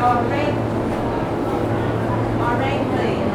All right. All right, please.